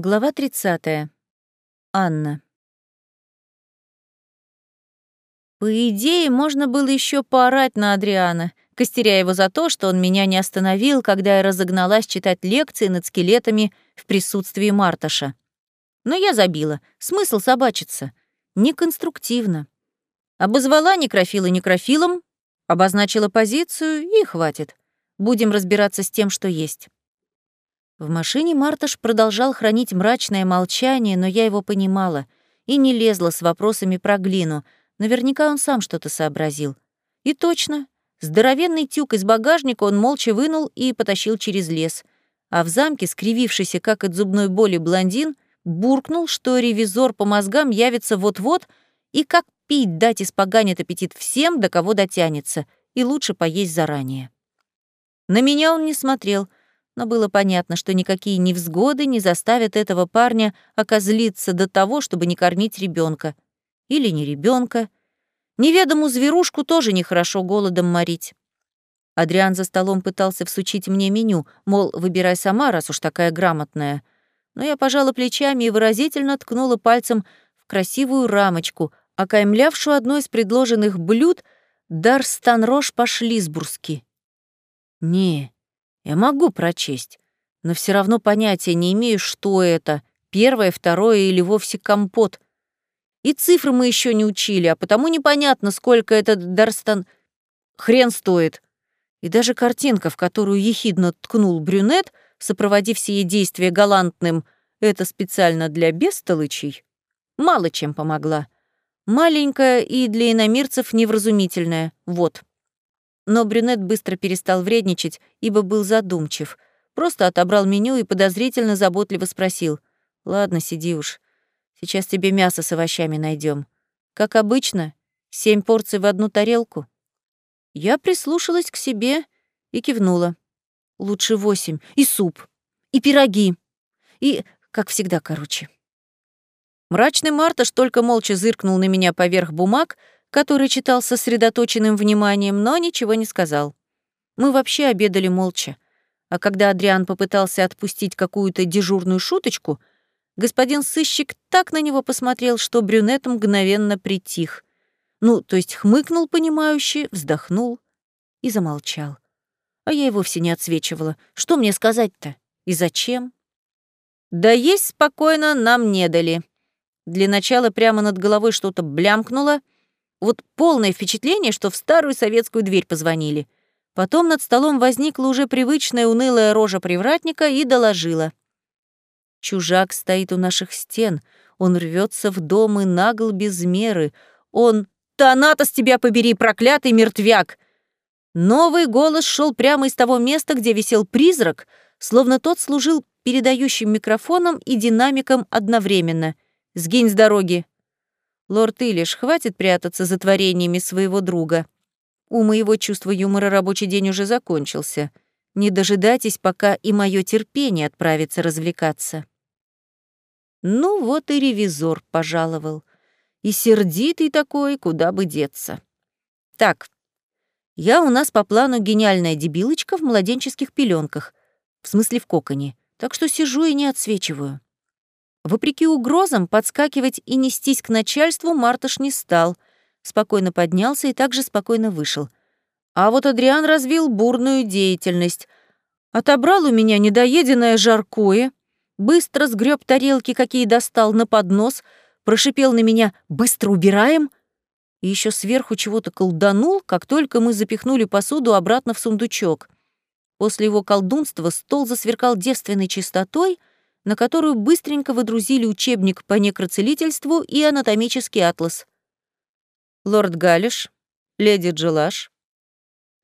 Глава 30. Анна. По идее, можно было еще поорать на Адриана, костеря его за то, что он меня не остановил, когда я разогналась читать лекции над скелетами в присутствии Марташа. Но я забила. Смысл собачиться. Неконструктивно. Обозвала некрофила некрофилом, обозначила позицию и хватит. Будем разбираться с тем, что есть. В машине Марташ продолжал хранить мрачное молчание, но я его понимала и не лезла с вопросами про глину. Наверняка он сам что-то сообразил. И точно. Здоровенный тюк из багажника он молча вынул и потащил через лес. А в замке, скривившийся как от зубной боли блондин, буркнул, что ревизор по мозгам явится вот-вот и как пить дать испоганит аппетит всем, до кого дотянется, и лучше поесть заранее. На меня он не смотрел — но было понятно, что никакие невзгоды не заставят этого парня окозлиться до того, чтобы не кормить ребенка. Или не ребенка. Неведомую зверушку тоже нехорошо голодом морить. Адриан за столом пытался всучить мне меню, мол, выбирай сама, раз уж такая грамотная. Но я пожала плечами и выразительно ткнула пальцем в красивую рамочку, окаймлявшую одно из предложенных блюд Дарстанрош по-шлисбургски. Не, я могу прочесть, но все равно понятия не имею, что это, первое, второе или вовсе компот. И цифры мы еще не учили, а потому непонятно, сколько этот Дарстан хрен стоит. И даже картинка, в которую ехидно ткнул брюнет, сопроводив сие действия галантным «это специально для бестолычей», мало чем помогла. Маленькая и для иномирцев невразумительная. Вот. Но брюнет быстро перестал вредничать, ибо был задумчив. Просто отобрал меню и подозрительно заботливо спросил. «Ладно, сиди уж. Сейчас тебе мясо с овощами найдем. Как обычно, семь порций в одну тарелку». Я прислушалась к себе и кивнула. «Лучше восемь. И суп. И пироги. И, как всегда, короче». Мрачный Марташ только молча зыркнул на меня поверх бумаг, который читал сосредоточенным вниманием, но ничего не сказал. Мы вообще обедали молча. А когда Адриан попытался отпустить какую-то дежурную шуточку, господин сыщик так на него посмотрел, что брюнет мгновенно притих. Ну, то есть хмыкнул понимающе, вздохнул и замолчал. А я и вовсе не отсвечивала. Что мне сказать-то? И зачем? Да есть спокойно нам не дали. Для начала прямо над головой что-то блямкнуло — вот полное впечатление, что в старую советскую дверь позвонили. Потом над столом возникла уже привычная унылая рожа привратника и доложила. Чужак стоит у наших стен, он рвется в дом и нагл без меры. Он «Танатос тебя побери, проклятый мертвяк!» Новый голос шел прямо из того места, где висел призрак, словно тот служил передающим микрофоном и динамиком одновременно. «Сгинь с дороги!» Лорд Илиш, хватит прятаться за творениями своего друга. У моего чувства юмора рабочий день уже закончился. Не дожидайтесь, пока и мое терпение отправится развлекаться. Ну вот и ревизор пожаловал. И сердитый такой, куда бы деться. Так, я у нас по плану гениальная дебилочка в младенческих пеленках, в смысле в коконе, так что сижу и не отсвечиваю. Вопреки угрозам, подскакивать и нестись к начальству Мартыш не стал. Спокойно поднялся и также спокойно вышел. А вот Адриан развил бурную деятельность. Отобрал у меня недоеденное жаркое, быстро сгреб тарелки, какие достал, на поднос, прошипел на меня «Быстро убираем!» и еще сверху чего-то колданул, как только мы запихнули посуду обратно в сундучок. После его колдунства стол засверкал девственной чистотой — на которую быстренько выдрузили учебник по некроцелительству и анатомический атлас. Лорд Галиш, леди Джилаш.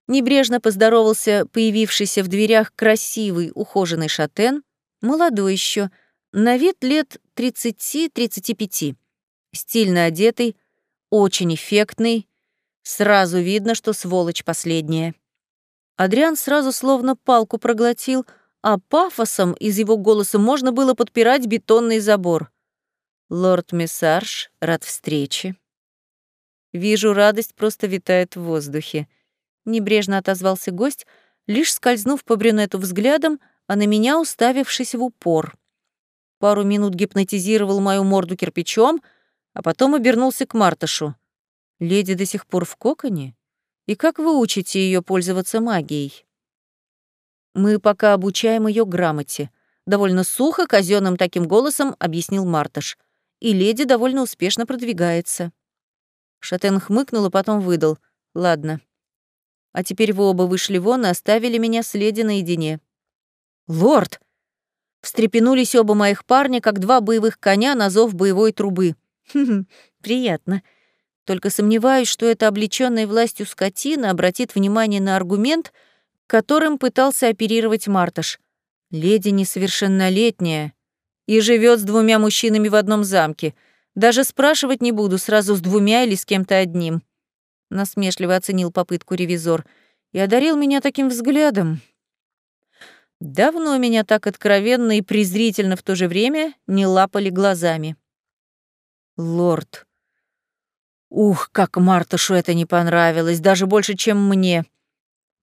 Небрежно поздоровался появившийся в дверях красивый, ухоженный шатен, молодой еще, на вид лет 30-35, стильно одетый, очень эффектный, сразу видно, что сволочь последняя. Адриан сразу словно палку проглотил — а пафосом из его голоса можно было подпирать бетонный забор. «Лорд Мессарж, рад встрече». «Вижу, радость просто витает в воздухе», — небрежно отозвался гость, лишь скользнув по брюнету взглядом, а на меня уставившись в упор. пару минут гипнотизировал мою морду кирпичом, а потом обернулся к Мартышу. «Леди до сих пор в коконе? И как вы учите ее пользоваться магией?» «Мы пока обучаем ее грамоте», — довольно сухо, казенным таким голосом объяснил Мартыш. «И леди довольно успешно продвигается». Шатен хмыкнул, и потом выдал. «Ладно. А теперь вы оба вышли вон и оставили меня с леди наедине». «Лорд!» Встрепенулись оба моих парня, как два боевых коня на зов боевой трубы. «Хм, приятно. Только сомневаюсь, что эта облечённая властью скотина обратит внимание на аргумент, которым пытался оперировать Марташ. Леди несовершеннолетняя и живет с двумя мужчинами в одном замке. Даже спрашивать не буду, сразу с двумя или с кем-то одним. Насмешливо оценил попытку ревизор и одарил меня таким взглядом. Давно меня так откровенно и презрительно в то же время не лапали глазами. Лорд. Ух, как Мартышу это не понравилось, даже больше, чем мне.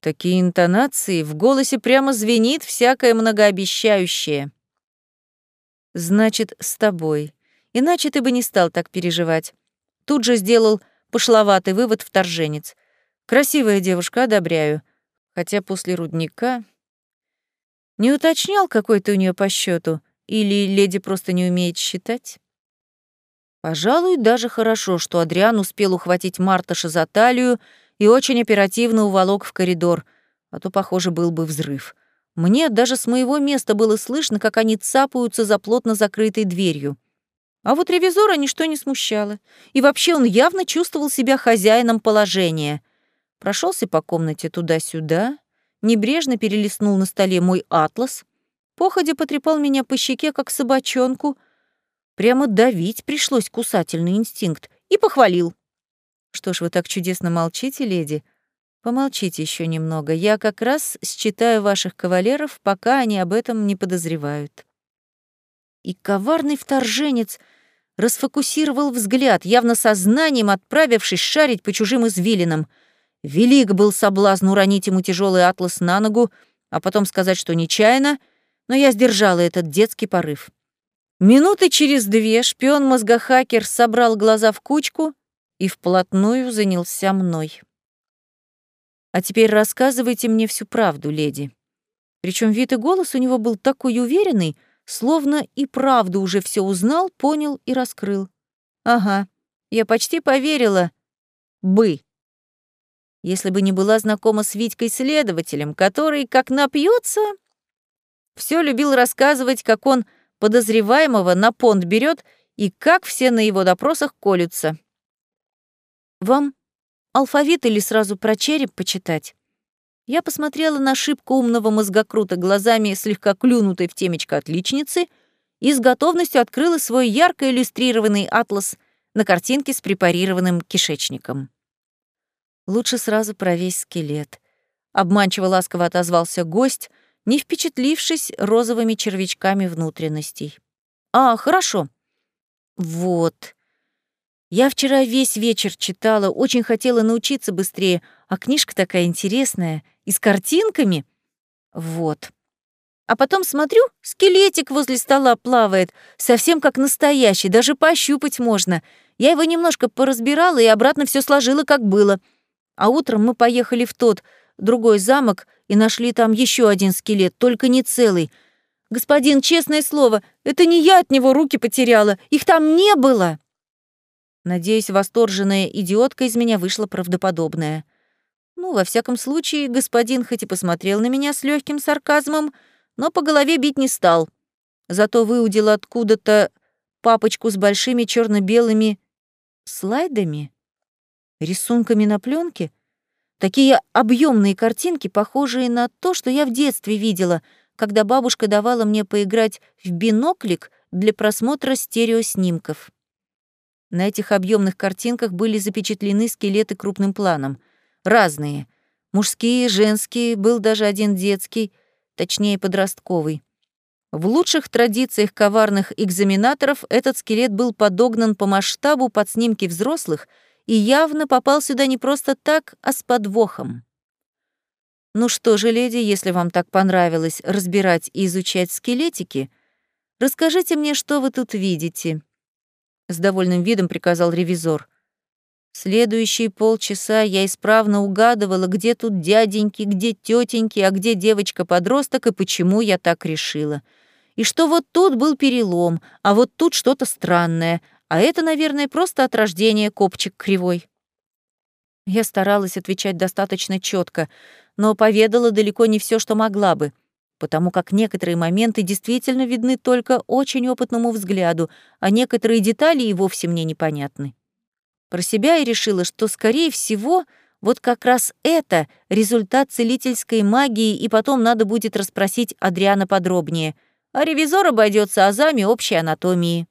Такие интонации, в голосе прямо звенит всякое многообещающее. Значит, с тобой. Иначе ты бы не стал так переживать. Тут же сделал пошловатый вывод вторженец. Красивая девушка, одобряю. Хотя после рудника... Не уточнял, какой ты у нее по счету, или леди просто не умеет считать? Пожалуй, даже хорошо, что Адриан успел ухватить Марташа за талию и очень оперативно уволок в коридор, а то, похоже, был бы взрыв. Мне даже с моего места было слышно, как они цапаются за плотно закрытой дверью. А вот ревизора ничто не смущало. И вообще он явно чувствовал себя хозяином положения. Прошелся по комнате туда-сюда, небрежно перелистнул на столе мой атлас, походя потрепал меня по щеке, как собачонку. Прямо давить пришлось кусательный инстинкт. И похвалил. «Что ж вы так чудесно молчите, леди? Помолчите еще немного. Я как раз считаю ваших кавалеров, пока они об этом не подозревают». И коварный вторженец расфокусировал взгляд, явно сознанием отправившись шарить по чужим извилинам. Велик был соблазн уронить ему тяжелый атлас на ногу, а потом сказать, что нечаянно, но я сдержала этот детский порыв. Минуты через две шпион-мозгохакер собрал глаза в кучку и вплотную занялся мной. «А теперь рассказывайте мне всю правду, леди». Причем вид и голос у него был такой уверенный, словно и правду уже все узнал, понял и раскрыл. Ага, я почти поверила. Бы. Если бы не была знакома с Витькой-следователем, который, как напьется, все любил рассказывать, как он подозреваемого на понт берет и как все на его допросах колются. «Вам алфавит или сразу про череп почитать?» Я посмотрела на шибко умного мозгокрута глазами слегка клюнутой в темечко отличницы и с готовностью открыла свой ярко иллюстрированный атлас на картинке с препарированным кишечником. Лучше сразу про весь скелет. Обманчиво ласково отозвался гость, не впечатлившись розовыми червячками внутренностей. «А, хорошо. Вот. Я вчера весь вечер читала, очень хотела научиться быстрее, а книжка такая интересная, и с картинками. Вот. А потом смотрю, скелетик возле стола плавает, совсем как настоящий, даже пощупать можно. Я его немножко поразбирала и обратно все сложила, как было. А утром мы поехали в тот, другой замок, и нашли там еще один скелет, только не целый. Господин, честное слово, это не я от него руки потеряла, их там не было. Надеюсь, восторженная идиотка из меня вышла правдоподобная. Ну, во всяком случае, господин хоть и посмотрел на меня с легким сарказмом, но по голове бить не стал. Зато выудил откуда-то папочку с большими черно белыми слайдами, рисунками на пленке, такие объемные картинки, похожие на то, что я в детстве видела, когда бабушка давала мне поиграть в биноклик для просмотра стереоснимков. На этих объемных картинках были запечатлены скелеты крупным планом. Разные. Мужские, женские, был даже один детский, точнее подростковый. В лучших традициях коварных экзаменаторов этот скелет был подогнан по масштабу под снимки взрослых и явно попал сюда не просто так, а с подвохом. Ну что же, леди, если вам так понравилось разбирать и изучать скелетики, Расскажите мне, что вы тут видите?» С довольным видом приказал ревизор. Следующие полчаса я исправно угадывала, где тут дяденьки, где тетеньки, а где девочка-подросток и почему я так решила. И что вот тут был перелом, а вот тут что-то странное, а это, наверное, просто от рождения копчик кривой. Я старалась отвечать достаточно четко, но поведала далеко не все, что могла бы, потому как некоторые моменты действительно видны только очень опытному взгляду, а некоторые детали и вовсе мне непонятны. Про себя я решила, что, скорее всего, вот как раз это результат целительской магии, и потом надо будет расспросить Адриана подробнее, а ревизор обойдется азами общей анатомии.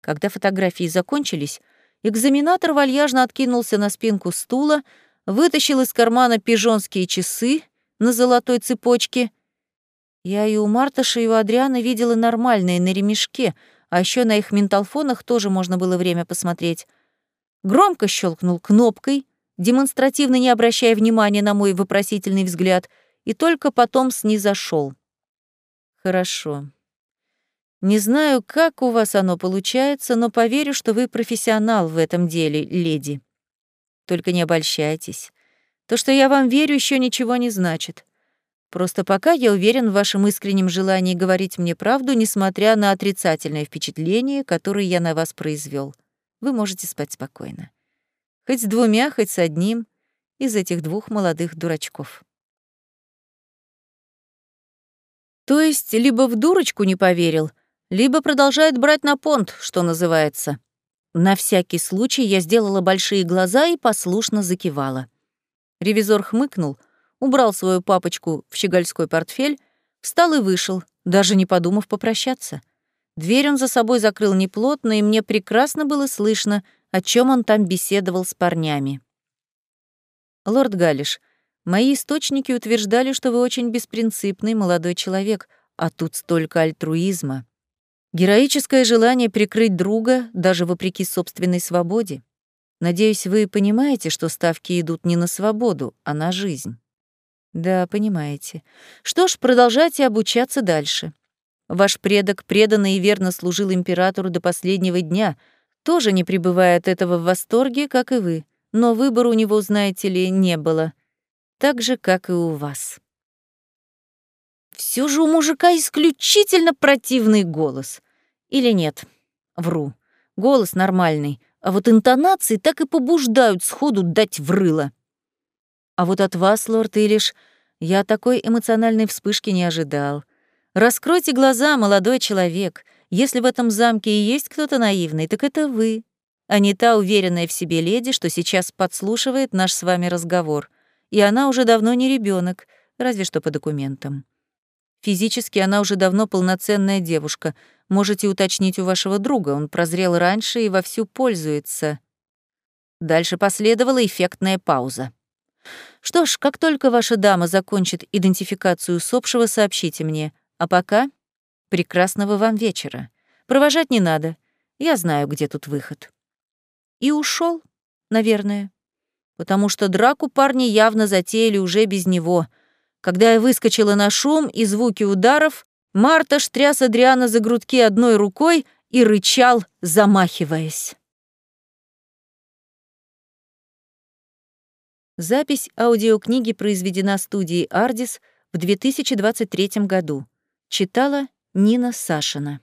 Когда фотографии закончились, экзаменатор вальяжно откинулся на спинку стула, вытащил из кармана пижонские часы на золотой цепочке. Я и у Марташа, и у Адриана видела нормальные на ремешке, а еще на их менталфонах тоже можно было время посмотреть громко щелкнул кнопкой, демонстративно не обращая внимания на мой вопросительный взгляд, и только потом снизошел. «Хорошо. Не знаю, как у вас оно получается, но поверю, что вы профессионал в этом деле, леди. Только не обольщайтесь. То, что я вам верю, еще ничего не значит. Просто пока я уверен в вашем искреннем желании говорить мне правду, несмотря на отрицательное впечатление, которое я на вас произвел вы можете спать спокойно. Хоть с двумя, хоть с одним из этих двух молодых дурачков. То есть либо в дурочку не поверил, либо продолжает брать на понт, что называется. На всякий случай я сделала большие глаза и послушно закивала. Ревизор хмыкнул, убрал свою папочку в щегольской портфель, встал и вышел, даже не подумав попрощаться. Дверь он за собой закрыл неплотно, и мне прекрасно было слышно, о чем он там беседовал с парнями. «Лорд Галиш, мои источники утверждали, что вы очень беспринципный молодой человек, а тут столько альтруизма. Героическое желание прикрыть друга, даже вопреки собственной свободе. Надеюсь, вы понимаете, что ставки идут не на свободу, а на жизнь». «Да, понимаете. Что ж, продолжайте обучаться дальше. Ваш предок преданно и верно служил императору до последнего дня, тоже не пребывая от этого в восторге, как и вы, но выбора у него, знаете ли, не было. Так же, как и у вас. Все же у мужика исключительно противный голос. Или нет? Вру. Голос нормальный, а вот интонации так и побуждают сходу дать в рыло. А вот от вас, лорд Илиш, я такой эмоциональной вспышки не ожидал — Раскройте глаза, молодой человек. Если в этом замке и есть кто-то наивный, так это вы, а не та уверенная в себе леди, что сейчас подслушивает наш с вами разговор. И она уже давно не ребенок, разве что по документам. Физически она уже давно полноценная девушка. Можете уточнить у вашего друга, он прозрел раньше и вовсю пользуется. Дальше последовала эффектная пауза. Что ж, как только ваша дама закончит идентификацию усопшего, сообщите мне — а пока прекрасного вам вечера. Провожать не надо. Я знаю, где тут выход. И ушел, наверное. Потому что драку парни явно затеяли уже без него. Когда я выскочила на шум и звуки ударов, Марта штряс Адриана за грудки одной рукой и рычал, замахиваясь. Запись аудиокниги произведена студией «Ардис» в 2023 году. Читала Нина Сашина.